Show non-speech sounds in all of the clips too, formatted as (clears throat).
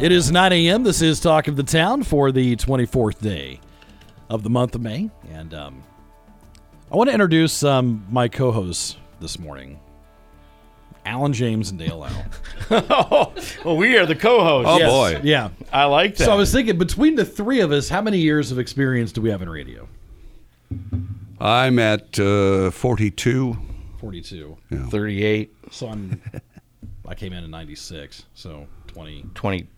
It is 9 a.m. This is Talk of the Town for the 24th day of the month of May. And um, I want to introduce um, my co hosts this morning Alan James and Dale Al. (laughs) well, we are the co-hosts. Oh, Yes, boy. Yeah. I like that. So I was thinking, between the three of us, how many years of experience do we have in radio? I'm at uh, 42. 42. 38, So I'm, (laughs) I came in in 96. So 20, 20,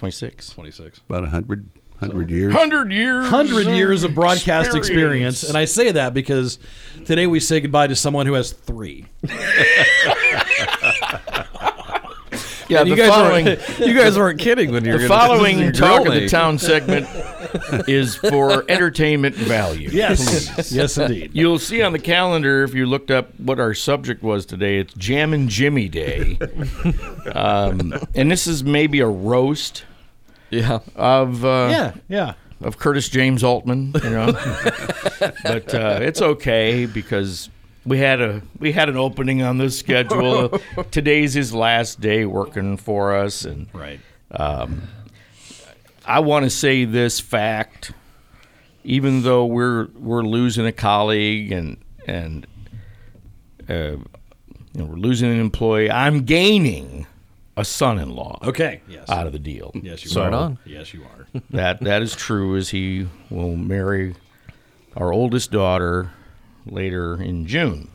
26. 26. About 100, 100 years. 100 years. 100 years of broadcast experience. And I say that because today we say goodbye to someone who has three. (laughs) Yeah, you guys following, weren't, (laughs) you guys weren't kidding when you were the gonna- following your Talk of the. Town segment (laughs) is for entertainment value. Yes. yes, indeed. You'll see on the calendar if you looked up what our subject was today. It's Jam and Jimmy Day, um, and this is maybe a roast Yeah. of uh, Yeah, yeah. of Curtis James Altman, you know. (laughs) but uh, it's okay because we had a we had an opening on this schedule. (laughs) Today's his last day working for us, and Right. I want to say this fact: even though we're we're losing a colleague and and uh, you know, we're losing an employee, I'm gaining a son-in-law Okay. Yes. out of the deal. yes, you So- are. On. Yes, you are. (laughs) (laughs) that that is true as he will marry our oldest daughter later in June.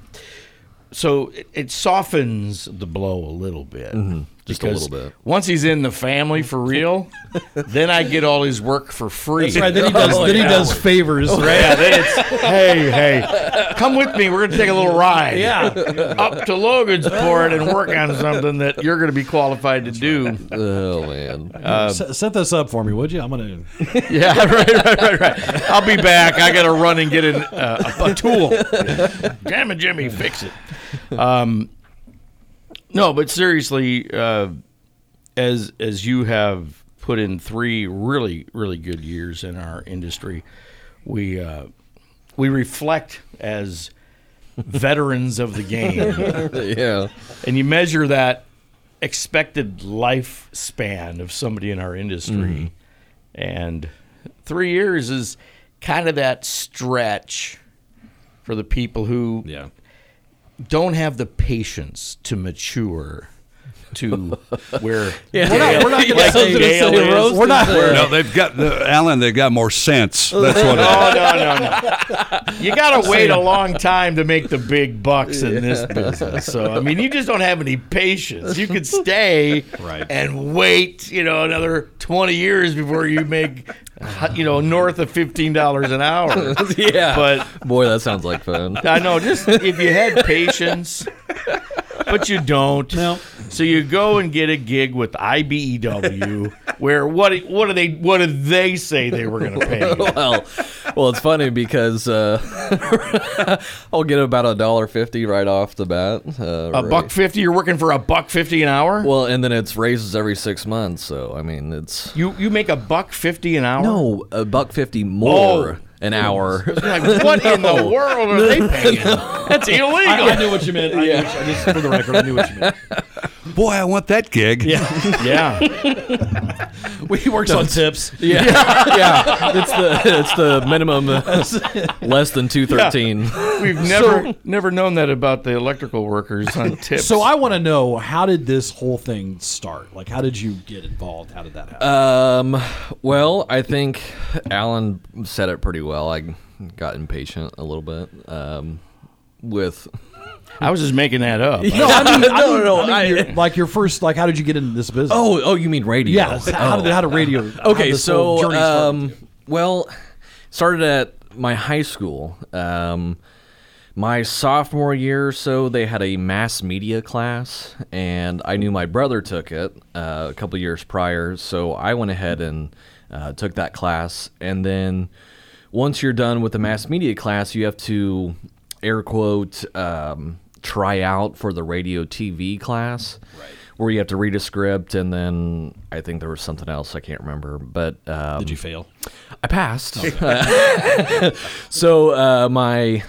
So it, it softens the blow a little bit. Mm-hmm. Just a little bit. Once he's in the family for real, then I get all his work for free. That's right. Then he does. (laughs) then he does favors. Right. Yeah, then it's hey, hey, come with me. We're gonna take a little ride. Yeah. up to Logansport and work on something that you're gonna be qualified to do. Oh man. S- set this up for me, would you? I'm gonna. (laughs) Yeah, right, right, right, right. I'll be back. I got to run and get an, uh, a, a tool. (laughs) Jam and Jimmy, fix it. Um, no, but seriously, uh, as as you have put in three really really good years in our industry, we uh, we reflect as veterans of the game (laughs) yeah. and you measure that expected lifespan of somebody in our industry, and three years is kind of that stretch for the people who Yeah. Don't have the patience to mature to where (laughs) We're not. We're not gonna Like say. Dale is. We're not. No, they've got the Alan. They've got more sense. (laughs) That's what it is. Oh no no no! You gotta wait a long time to make the big bucks in this business. So I mean, you just don't have any patience. You could (laughs) stay Right. and wait, you know, another twenty years before you make, you know, north of fifteen dollars an hour. Yeah. But boy, that sounds like fun. I know, just if you had patience, but you don't. No. So you go and get a gig with IBEW, where what what do they what did they say they were going to pay? you? (laughs) well, well, it's funny because uh, (laughs) I'll get about a dollar fifty right off the bat. Uh, A buck fifty. You're working for a buck fifty an hour. Well, and then it's raises every six months. So I mean, it's you you make a buck fifty an hour. no a buck fifty more Oh. An hour. (laughs) Like, (laughs) what in the world are they (laughs) paying? That's illegal. I, I knew what you meant. I knew what you, just for the record, I knew what you meant. Boy, I want that gig. Yeah. yeah. He works on tips. Yeah, yeah. It's the it's the minimum uh, less than two thirteen. We've never never known that about the electrical workers on tips. So I want to know how did this whole thing start? Like, how did you get involved? How did that happen? Um, well, I think Alan said it pretty well. I got impatient a little bit um, with. (laughs) I was just making that up. no, I mean, I No, mean- no, I mean, I- your- like your first, like, how did you get into this business? Oh, oh, you mean radio? yeah. How Oh. did how did radio? (laughs) how Okay, so um, well, started at my high school. Um, my sophomore year or so, they had a mass media class, and I knew my brother took it uh, a couple years prior, so I went ahead and uh, took that class. And then once you're done with the mass media class, you have to air quote um, try out for the radio TV class. Right. Where you have to read a script, and then I think there was something else I can't remember. But um, Did you fail? I passed. (laughs) so uh, my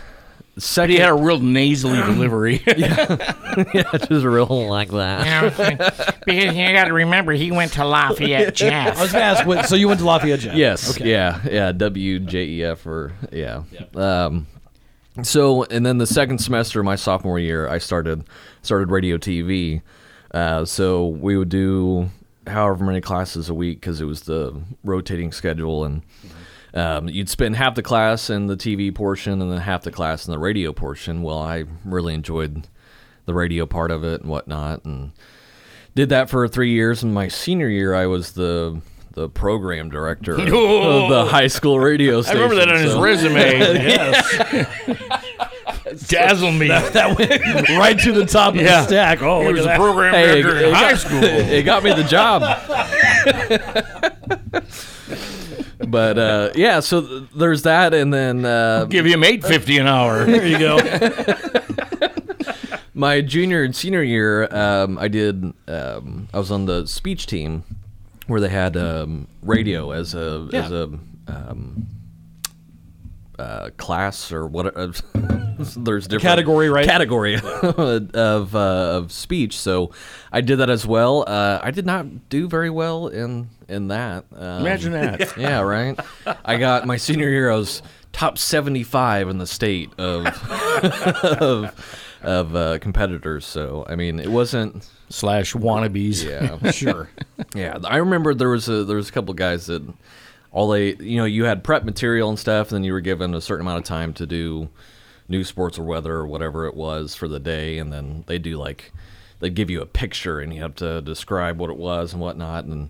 second, He had a real nasally (clears throat) delivery. (laughs) yeah, yeah, just real like that. because you got to remember, he went to Lafayette (laughs) I was going to ask, what, so you went to Lafayette Jeff? Yes. Okay. Yeah. Yeah. W J E F or yeah. Um, so and then the second semester of my sophomore year, I started started radio TV. Uh, so we would do however many classes a week because it was the rotating schedule and. Um, you'd spend half the class in the TV portion and then half the class in the radio portion. Well, I really enjoyed the radio part of it and whatnot, and did that for three years. And my senior year, I was the the program director of (laughs) the high school radio station. I remember that on his so- resume. (laughs) Dazzle me. That went (laughs) right to the top of Yeah. the stack. Oh, he was a program Hey, director it in high got- school. it got me the job. But uh, yeah, so th- there's that, and then uh, Give him eight fifty an hour. (laughs) There you go. (laughs) my junior and senior year, um, I did. Um, I was on the speech team where they had um, radio as a as a um, uh, class or what. Uh, (laughs) there's different category, right? Category (laughs) of uh, of speech. So I did that as well. Uh, I did not do very well in in that. Um, Imagine that. (laughs) yeah, right. I got my senior year. I was top seventy-five in the state of of, of uh, competitors. So I mean, it wasn't. Slash wannabes. Yeah, sure. yeah. I remember there was a there was a couple guys that all they you know you had prep material and stuff, and then you were given a certain amount of time to do news, sports, or weather or whatever it was for the day, and then they do like they give you a picture and you have to describe what it was and whatnot, and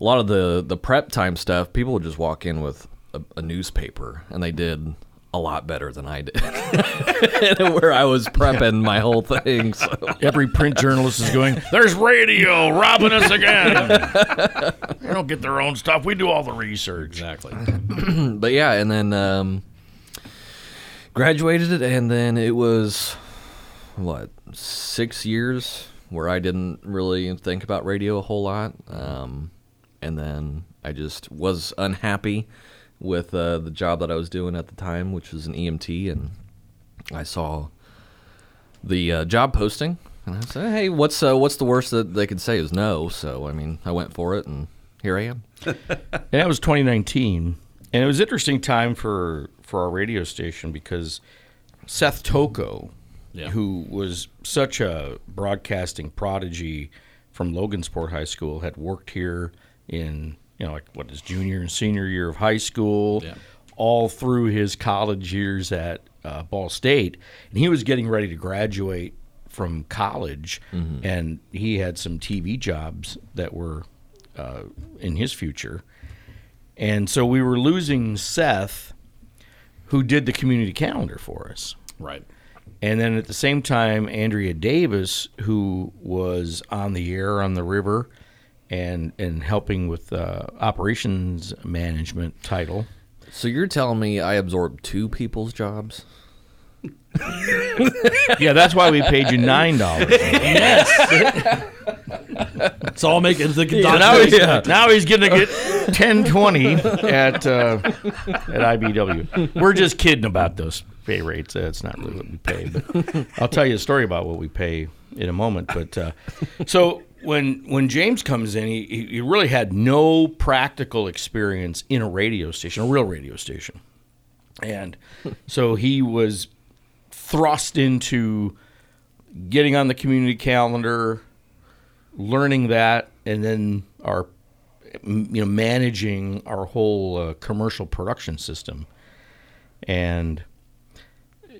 a lot of the the prep time stuff, people would just walk in with a, a newspaper, and they did a lot better than I did, (laughs) where I was prepping my whole thing. So. Every print journalist is going, There's radio robbing us again. they don't get their own stuff. We do all the research. Exactly. (clears throat) but yeah, and then um, graduated it, and then it was what six years where I didn't really think about radio a whole lot, um, and then I just was unhappy with uh, the job that I was doing at the time, which was an EMT, and I saw the uh, job posting, and I said, "Hey, what's uh, what's the worst that they could say is no?" So I mean, I went for it, and here I am. (laughs) And that was 2019, and it was an interesting time for for our radio station because Seth Toko, Yeah. who was such a broadcasting prodigy from Logansport High School, had worked here in you know like what his junior and senior year of high school, Yeah. all through his college years at uh, Ball State, and he was getting ready to graduate from college, and he had some TV jobs that were uh, in his future. And so we were losing Seth, who did the community calendar for us. Right. And then at the same time, Andrea Davis, who was on the air on the river and, and helping with uh, operations management title. So you're telling me I absorbed two people's jobs? Yeah, that's why we paid you $9. yes. It's all making the So now, he's, now he's going to get 1020 at uh, at IBEW. We're just kidding about those pay rates. That's not really what we pay. But I'll tell you a story about what we pay in a moment. But uh, so when when James comes in, he, he really had no practical experience in a radio station, a real radio station, and so he was thrust into getting on the community calendar learning that and then our you know managing our whole uh, commercial production system. And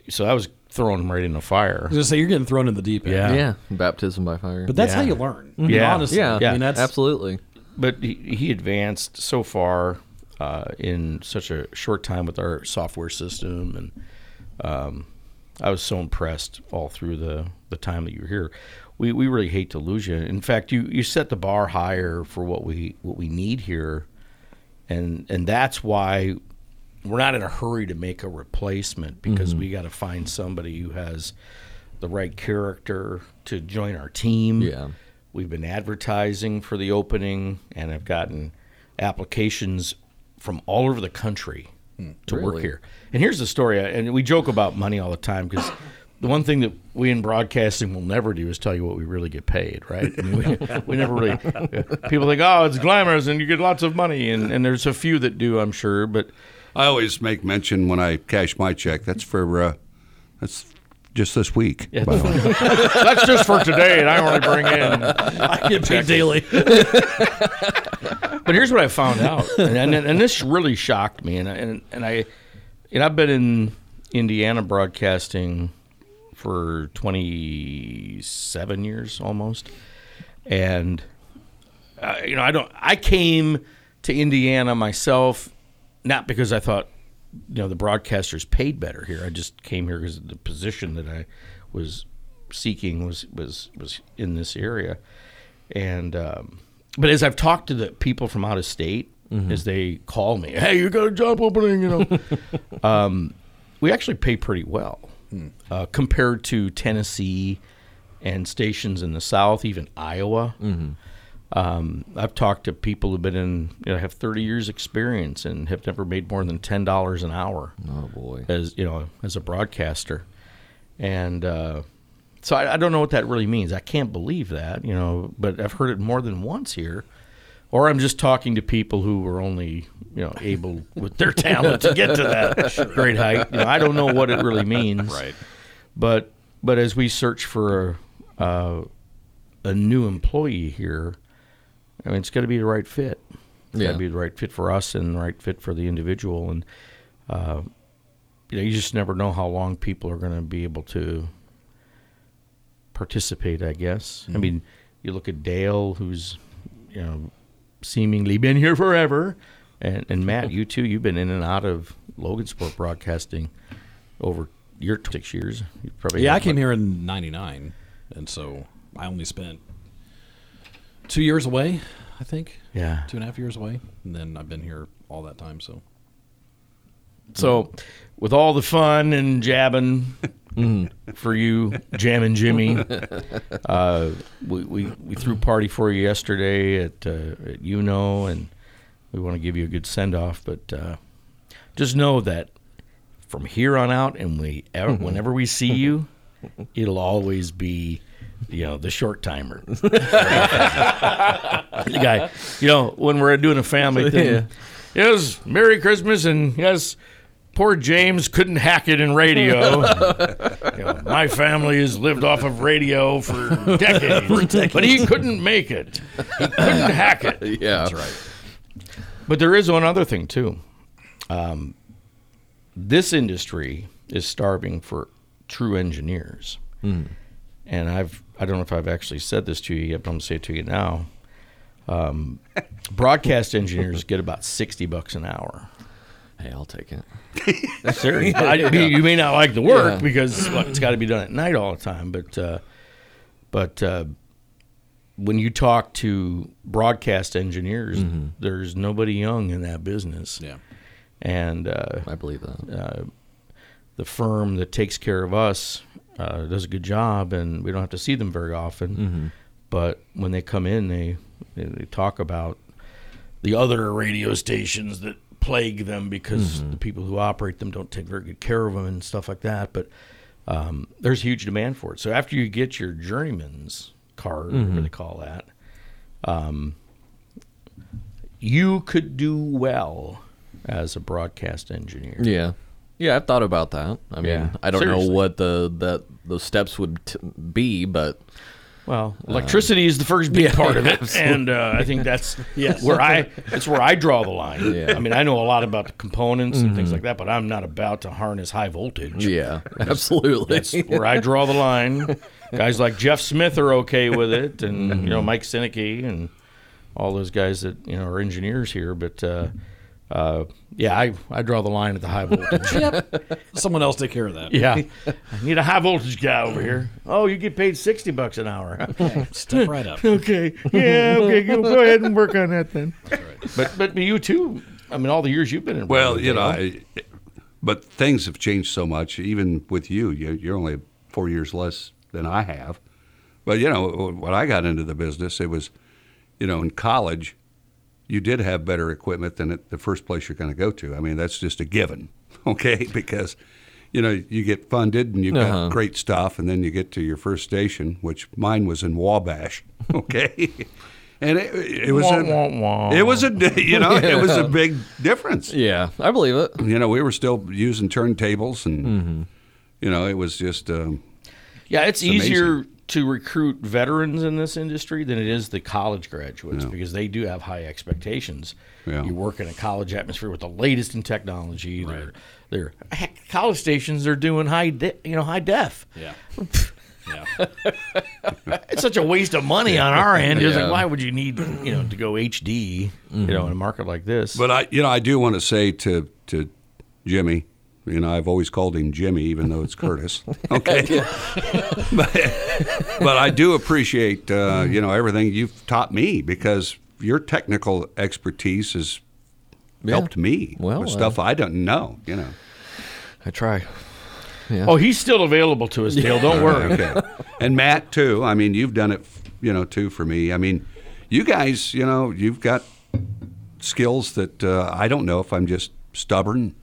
so that was throwing him right in the fire I say you're getting thrown in the deep end. Yeah. Yeah, baptism by fire. But that's how you learn. I mean, Yeah. Honestly. yeah, I mean, that's absolutely. but he, he advanced so far uh, in such a short time with our software system and um, I was so impressed all through the the time that you were here. We we really hate to lose you. In fact, you you set the bar higher for what we what we need here, and and that's why we're not in a hurry to make a replacement because mm-hmm. we got to find somebody who has the right character to join our team. Yeah. We've been advertising for the opening and have gotten applications from all over the country hmm. to work here. And here's the story, and we joke about money all the time because the one thing that we in broadcasting will never do is tell you what we really get paid, right? I mean, we, we never really. (laughs) People think, oh, it's glamorous and you get lots of money, and, and there's a few that do, I'm sure, but I always make mention when I cash my check. That's for uh, that's just this week. by the way. (laughs) that's just for today, and I only bring in (laughs) I get paid daily. But here's what I found out, and and, and this really shocked me, and I- and and I, and I've been in Indiana broadcasting for 27 years almost, and uh, you know I don't I came to Indiana myself not because I thought you know the broadcasters paid better here. I just came here because the position that I was seeking was was was in this area, and um, but as I've talked to the people from out of state, as they call me, hey, you got a job opening, you know, (laughs) um, we actually pay pretty well uh, compared to Tennessee and stations in the South, even Iowa. Um, I've talked to people who've been in, you know, have 30 years experience and have never made more than ten dollars an hour Oh boy. as you know as a broadcaster, and uh, so I, I don't know what that really means. I can't believe that, you know, but I've heard it more than once here, or I'm just talking to people who were only you know able (laughs) with their talent to get to that (laughs) great height. You know, I don't know what it really (laughs) means, Right. But but as we search for a, uh, a new employee here, I mean, it's got to be the right fit. It's got to be the right fit for us and the right fit for the individual. And uh, you know, you just never know how long people are going to be able to participate. I guess. I mean, you look at Dale, who's you know seemingly been here forever, and and Matt, you too. You've been in and out of Logansport Broadcasting over your six years. You probably Yeah, I came like, here in '99, and so I only spent two years away. I think Yeah. two and a half years away, and then I've been here all that time. So So, with all the fun and jabbing (laughs) for you, jamming Jimmy, (laughs) uh, we, we, we threw a party for you yesterday at, uh, at Uno, and we want to give you a good send off. But uh, just know that from here on out, and we ever, whenever we see you, (laughs) it'll always be. You know the short timer, (laughs) the guy. You know when we're doing a family (laughs) thing. Yes, Merry Christmas, and yes, poor James couldn't hack it in radio. (laughs) You know, my family has lived off of radio for decades, but he couldn't make it. He couldn't hack it. Yeah. that's right. But there is one other thing too. Um, this industry is starving for true engineers, and I've I don't know if I've actually said this to you yet, but I'm gonna say it to you now. Um, (laughs) broadcast engineers get about sixty bucks an hour. Hey, I'll take it. (laughs) Seriously, I, you may not like the work Yeah. because well, it's got to be done at night all the time. But uh, but uh, when you talk to broadcast engineers, there's nobody young in that business. Yeah. And uh, I believe that. the firm that takes care of us uh, does a good job, and we don't have to see them very often. But when they come in, they they, talk about the other radio stations that plague them because the people who operate them don't take very good care of them and stuff like that. But um, there's huge demand for it. So after you get your journeyman's card, whatever they call that, um, you could do well as a broadcast engineer. Yeah. Yeah, I've thought about that. I mean, Yeah. I don't Seriously. know what the that those steps would t- be, but Well, electricity is the first big part of it, (laughs) and uh, I think that's (laughs) where I that's where I draw the line. Yeah. I mean, I know a lot about the components and things like that, but I'm not about to harness high voltage. yeah, (laughs) absolutely. That's where I draw the line. Guys like Jeff Smith are okay with it, and you know Mike Sinicki and all those guys that you know are engineers here. But uh, uh, yeah, I, I draw the line at the high voltage. (laughs) Yep. Someone else take care of that. yeah, (laughs) I need a high voltage guy over here. Oh, you get paid sixty bucks an hour. Step right up. (laughs) okay, yeah, okay, go, go ahead and work on that then. But but you too. I mean, all the years you've been in. Well, you know, I, but things have changed so much. Even with you, you you're only four years less than I have. But you know, when I got into the business, it was, you know, in college, you did have better equipment than at the first place you're going to go to. I mean, that's just a given, (laughs) okay? Because you know, you get funded and you've got Uh-huh. great stuff, and then you get to your first station, which mine was in Wabash, (laughs) okay? And it, it was Wah, a, wah, wah. it was a (laughs) you know it was a big difference Yeah, I believe it. you know, we were still using turntables, and Mm-hmm. you know, it was just um, Yeah, it's, It's easier to recruit veterans in this industry than it is the college graduates Yeah. because they do have high expectations. Yeah. You work in a college atmosphere with the latest in technology. They're, they're heck, college stations. They're doing high, de- you know, high def. Yeah. (laughs) Yeah. It's such a waste of money on our end. It's Yeah. like, why would you need, you know, to go HD, you know, in a mm-hmm. market like this? But I, you know, I do want to say to to Jimmy, you know, I've always called him Jimmy, even though it's Curtis. (laughs) Okay, (laughs) but, but I do appreciate uh, you know everything you've taught me because your technical expertise has Yeah. helped me Well, with stuff I don't know. You know, I try. oh, he's still available to us, Dale. Don't (laughs) worry. okay, and Matt too. I mean, you've done it, you know, too for me. I mean, you guys, you know, you've got skills that uh, I don't know if I'm just stubborn.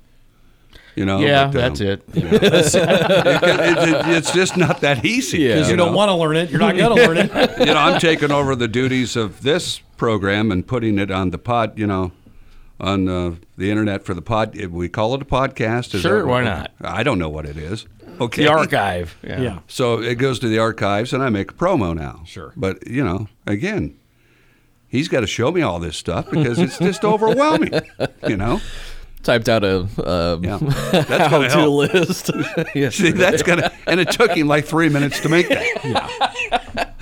You know, Yeah, but, um, that's it. it- it- it's just not that easy. Yeah. Because you don't know? want to learn it, you're not going to learn it. (laughs) you know, I'm taking over the duties of this program and putting it on the pod, you know, on uh, the internet for the pod. We call it a podcast. Is Sure, why not? I don't know what it is. Okay. The archive. Yeah. Yeah. So it goes to the archives, and I make a promo now. Sure. But you know, again, he's got to show me all this stuff because it's just overwhelming. You know. Typed out a um, Yeah. (laughs) That's how gonna to help. list. (laughs) (laughs) yes. See, that's gonna, and it took him like three minutes to make that.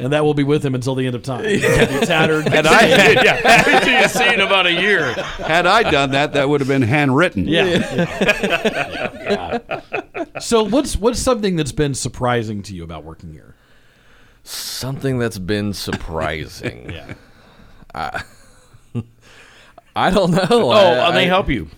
And that will be with him until the end of time. He'll be tattered. Had I, yeah. Until you see in about a year. had I done that, that would have been handwritten. Yeah. Yeah. Yeah. So what's what's something that's been surprising to you about working here? Something that's been surprising. Yeah. I don't know. Oh, I, and they I- help you.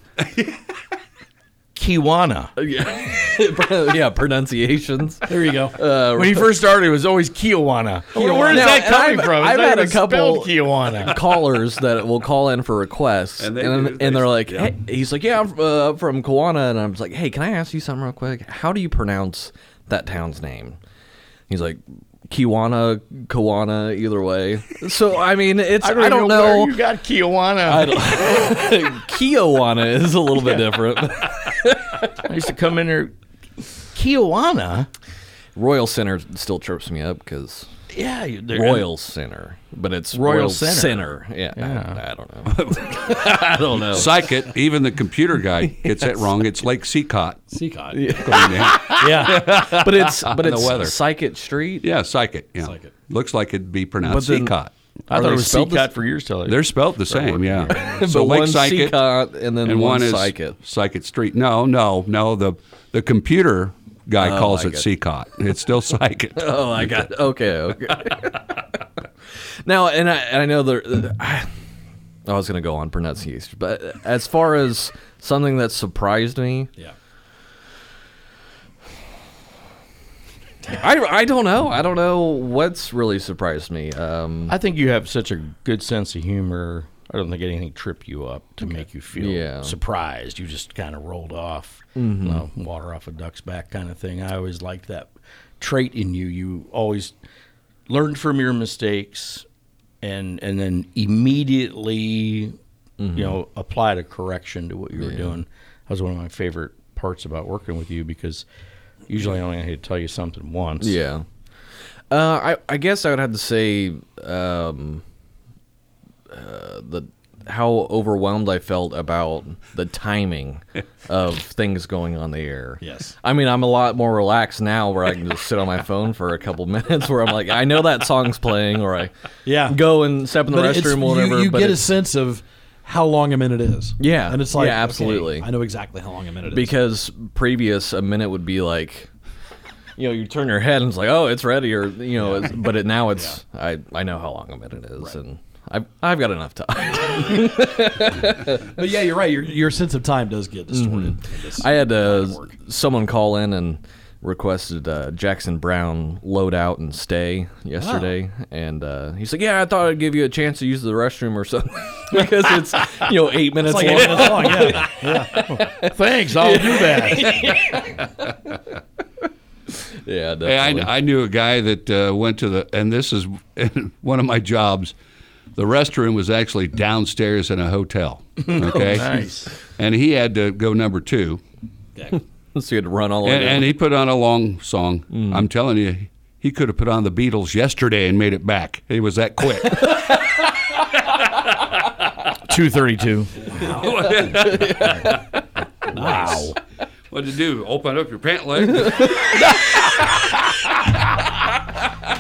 Kewanna. (laughs) (laughs) yeah, pronunciations. There you go. Uh, When he first started, it was always Kewanna. Where, where is Now, that coming I've- from? It's I've had a couple- Kewanna. (laughs) callers that will call in for requests, And and they and, they- they're like, yeah. hey, he's like, yeah, I'm uh, from Kewanna, and I'm just like, hey, can I ask you something real quick? How do you pronounce that town's name? He's like, Kewanna, Kewanna, either way. So (laughs) I mean, it's I don't, know. where know. you got Kewanna. I don't, (laughs) Kewanna is a little bit different. (laughs) I used to come in there. Kewanna? Royal Center still trips me up because Yeah. they're- Royal Center, but it's Royal Royal, Center. Center. Yeah, Yeah. I, I don't know. (laughs) I don't know. Psych it. Even the computer guy gets it wrong. It's Lake Seacott. Seacott. (laughs) Going down. Yeah. but it's (laughs) but the it's weather. Psychic Street. Yeah, psych it. Yeah. Psychit. Looks like it'd be pronounced But then- Seacott. I Are thought they it was spelled the- Seacat for years till I- They're spelled the same, yeah. So Lake one Psychic Seacott and then and one one is Psychic. Psychic Street. No, no, no. The the computer guy calls I it get Seacott. It's still (laughs) Psychic. (laughs) Oh, I got okay, okay. (laughs) now, and I, and I know there. I, I was going to go on pronunciation, but as far as something that surprised me, Yeah. I, I don't know. I don't know what's really surprised me. Um, I think you have such a good sense of humor. I don't think anything tripped you up to make you feel Yeah. surprised. You just kind of rolled off, you know, water off a duck's back kind of thing. I always liked that trait in you. You always learned from your mistakes and and then immediately, you know, applied a correction to what you were doing. That was one of my favorite parts about working with you because usually I only had to tell you something once. yeah. Uh, I I guess I would have to say um, uh, the how overwhelmed I felt about the timing (laughs) of things going on the air. Yes. I mean, I'm a lot more relaxed now where I can just sit on my phone for a couple (laughs) minutes where I'm like, I know that song's playing, or I Yeah. go and step in the But restroom or whatever. You, but get a sense of how long a minute is. Yeah. and it's like Yeah, okay, absolutely. I know exactly how long a minute is. because previous a minute would be like you know you turn your head and it's like oh it's ready or you know it's, but it now it's I, I know how long a minute is and I've, I've got enough time But yeah, you're right. Your your sense of time does get distorted. Mm-hmm. I had uh, someone call in and requested uh, Jackson Browne load out and stay yesterday, and uh, he's like, "Yeah, I thought I'd give you a chance to use the restroom or something (laughs) because it's you know eight minutes It's like long." eight minutes long. Yeah, (laughs) Thanks, I'll do that. (laughs) yeah, Hey, definitely. I, I knew a guy that uh, went to the, and this is one of my jobs. The restroom was actually downstairs in a hotel. (laughs) Oh, okay, nice. And he had to go number two, Okay. (laughs) so you had to run all the way. and, down. and he put on a long song. Mm. I'm telling you, he could have put on the Beatles yesterday and made it back. He was that quick. (laughs) 232. wow. What to do? Open up your pant leg?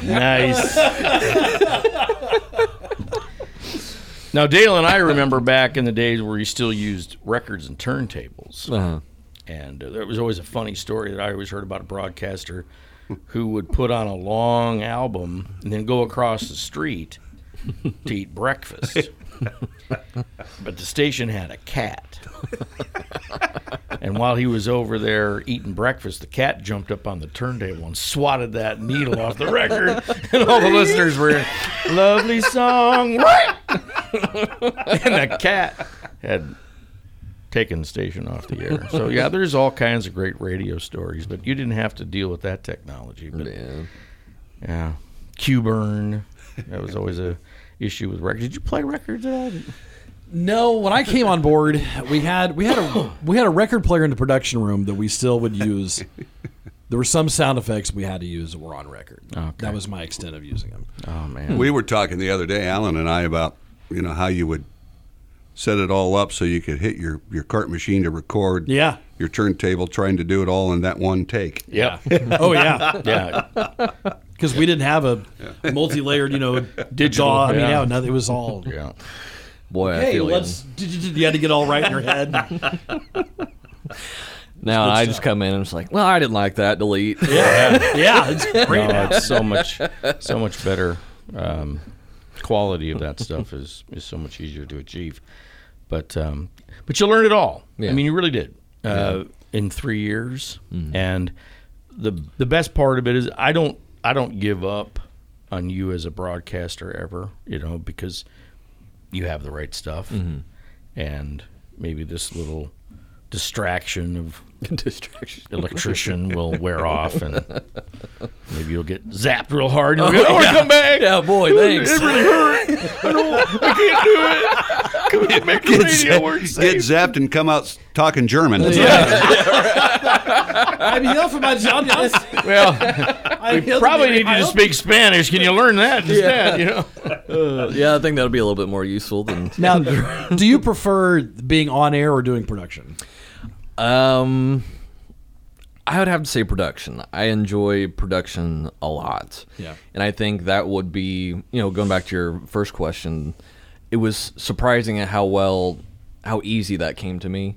Nice. Now, Dale and I remember back in the days where you still used records and turntables. uh-huh. And uh, there was always a funny story that I always heard about a broadcaster who would put on a long album and then go across the street to eat breakfast. (laughs) (laughs) but the station had a cat. and while he was over there eating breakfast, the cat jumped up on the turntable and swatted that needle off the record. (laughs) And all the listeners were in, lovely song. Right? (laughs) and the cat had taken the station off the air. So yeah, there's all kinds of great radio stories, but you didn't have to deal with that technology. But Yeah. yeah, cue burn. That was always a issue with records. Did you play records at all? No, when I came on board, we had we had a we had a record player in the production room that we still would use. There were some sound effects we had to use that were on record. Okay. That was my extent of using them. Oh man. we were talking the other day, Alan and I, about you know how you would set it all up so you could hit your your cart machine to record Yeah. your turntable, trying to do it all in that one take. Yeah. Oh yeah. (laughs) yeah. Because we didn't have a multi-layered, you know, (laughs) Digital, DAW. I mean, yeah. yeah, no, it was all. Yeah. Boy, I Hey, feel let's. Did you, you had to get all right in your head. (laughs) Now I just come in and it's like, well, I didn't like that. Delete. yeah, yeah, it's great. No, it's so much, so much better. Um, quality of that stuff (laughs) is is so much easier to achieve. But um, but you learned it all. I mean, you really did uh, in three years. And the the best part of it is I don't I don't give up on you as a broadcaster ever. You know because you have the right stuff, and maybe this little distraction of (laughs) Distraction. electrician will wear off and maybe you'll get zapped real hard and you'll go, oh, come back. Yeah, boy, thanks. It really hurt. I don't, I can't do it. (laughs) Come on, make the radio work Get zapped and come out talking German. Yeah, (laughs) I'm here for my job. Yes. Well, I'm here probably need you to speak Spanish. Can you learn that instead? You know? Uh, yeah, I think that'll be a little bit more useful than. Now, do you prefer being on air or doing production? Um, I would have to say production. I enjoy production a lot. Yeah. And I think that would be, you know, going back to your first question, it was surprising at how well, how easy that came to me.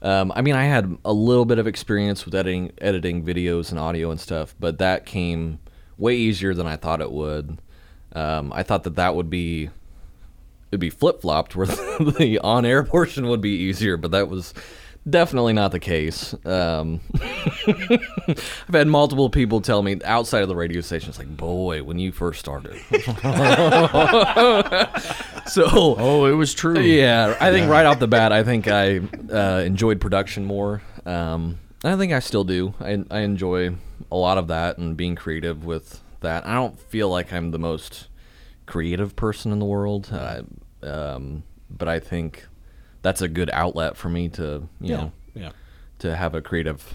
Um, I mean, I had a little bit of experience with editing, editing videos and audio and stuff, but that came way easier than I thought it would. Um, I thought that that would be it'd be flip flopped where (laughs) the on air portion would be easier, but that was definitely not the case. Um, (laughs) I've had multiple people tell me outside of the radio station, it's like, boy, when you first started. (laughs) so, Oh, it was true. yeah, I think right off the bat, I think I uh, enjoyed production more. Um, I think I still do. I, I enjoy a lot of that and being creative with that. I don't feel like I'm the most creative person in the world, uh, um, but I think that's a good outlet for me to, you know, Yeah. to have a creative.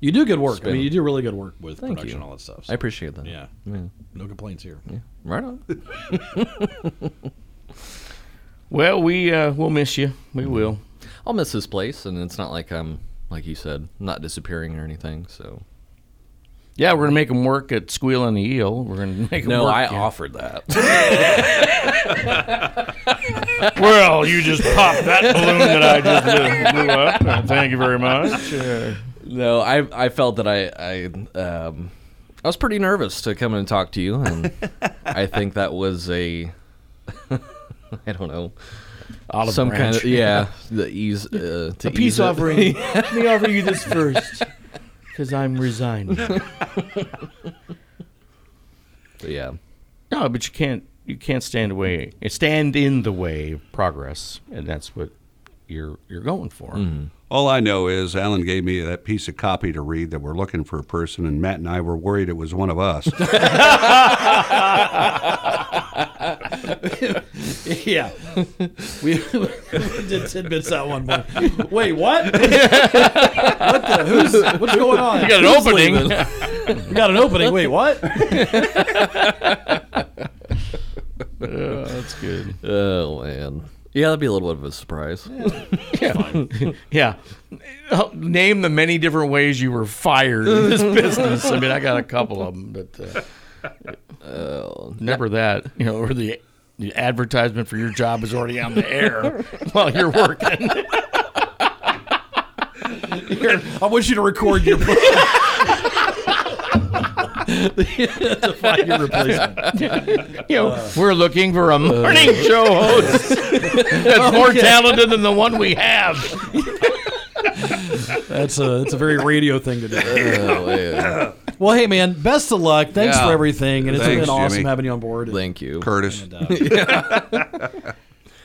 You do good work. I mean, you do really good work with Thank production you. and all that stuff. I appreciate that. yeah. Yeah. No complaints here. Right on. (laughs) Well, we uh, we'll miss you. We will. I'll miss this place, and it's not like I'm, like you said, not disappearing or anything. So Yeah, we're gonna make them work at Squeal and the Eel. We're gonna make them no, work. I yeah. offered that. (laughs) (laughs) well, you just popped that balloon that I just blew, blew up. Thank you very much. Uh, No, I I felt that I I um I was pretty nervous to come and talk to you, and I think that was a (laughs) I don't know olive some branch. kind of yeah the ease uh, to a peace ease it. offering. (laughs) Let me offer you this first, because I'm resigning. But yeah. No, but you can't. You can't stand away. Stand in the way of progress, and that's what you're you're going for. Mm-hmm. All I know is Alan gave me that piece of copy to read that we're looking for a person, and Matt and I were worried it was one of us. (laughs) yeah. We, we did tidbits at one point. Wait, what? (laughs) what the? Who's? What's going on? You got an Who's opening. leaving? We got an opening. Wait, what? (laughs) Oh, that's good. (laughs) Oh man. Yeah, that'd be a little bit of a surprise. Yeah. (laughs) Uh, (laughs) Name the many different ways you were fired in this business. I mean, I got a couple of them, but uh, never that. You know, or the, the advertisement for your job is already on the air while you're working. Here, I want you to record your. To find your replacement. You know, we're looking for a morning show host that's (laughs) more talented than the one we have. (laughs) That's a that's a very radio thing to do. Oh, man. Well, hey man, best of luck. Thanks Yeah. for everything, and it's Thanks, been awesome Jimmy. having you on board. Thank you. Curtis. And, uh, (laughs)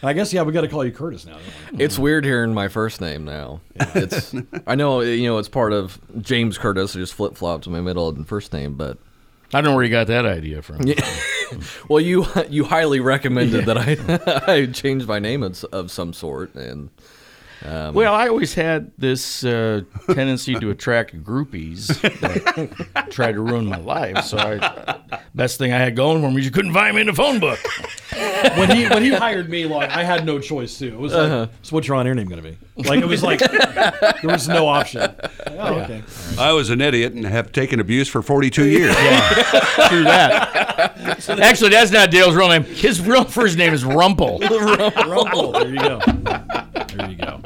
I guess yeah, we got to call you Curtis now. It's weird hearing my first name now. It's (laughs) I know you know it's part of James Curtis. I just flip flopped to my middle and first name, but I don't know where you got that idea from. (laughs) well, you you highly recommended that I (laughs) I change my name of, of some sort, and Well, I always had this uh, tendency to attract groupies that tried to ruin my life. So, I, best thing I had going for me is you couldn't find me in the phone book. (laughs) when he when he hired me, like I had no choice too. It was like, so what's your on air name going to be? Like it was like there was no option. Like, (laughs) oh, okay. I was an idiot and have taken abuse for 42 years. Through (laughs) that. Actually, that's not Dale's real name. His real first name is Rumple. Rumble. There you go. There you go.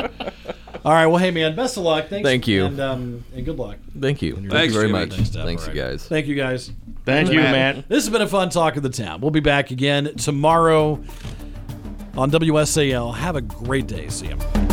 All right. Well, hey man, best of luck. Thanks. Thank you. and um and good luck. thank you, thank Thanks, you very Jimmy. much. Thanks, Deb. Thanks, All you right. guys. Thank you guys. Thank you, Matt. This has been a fun talk of the town. We'll be back again tomorrow on WSAL. Have a great day. See you.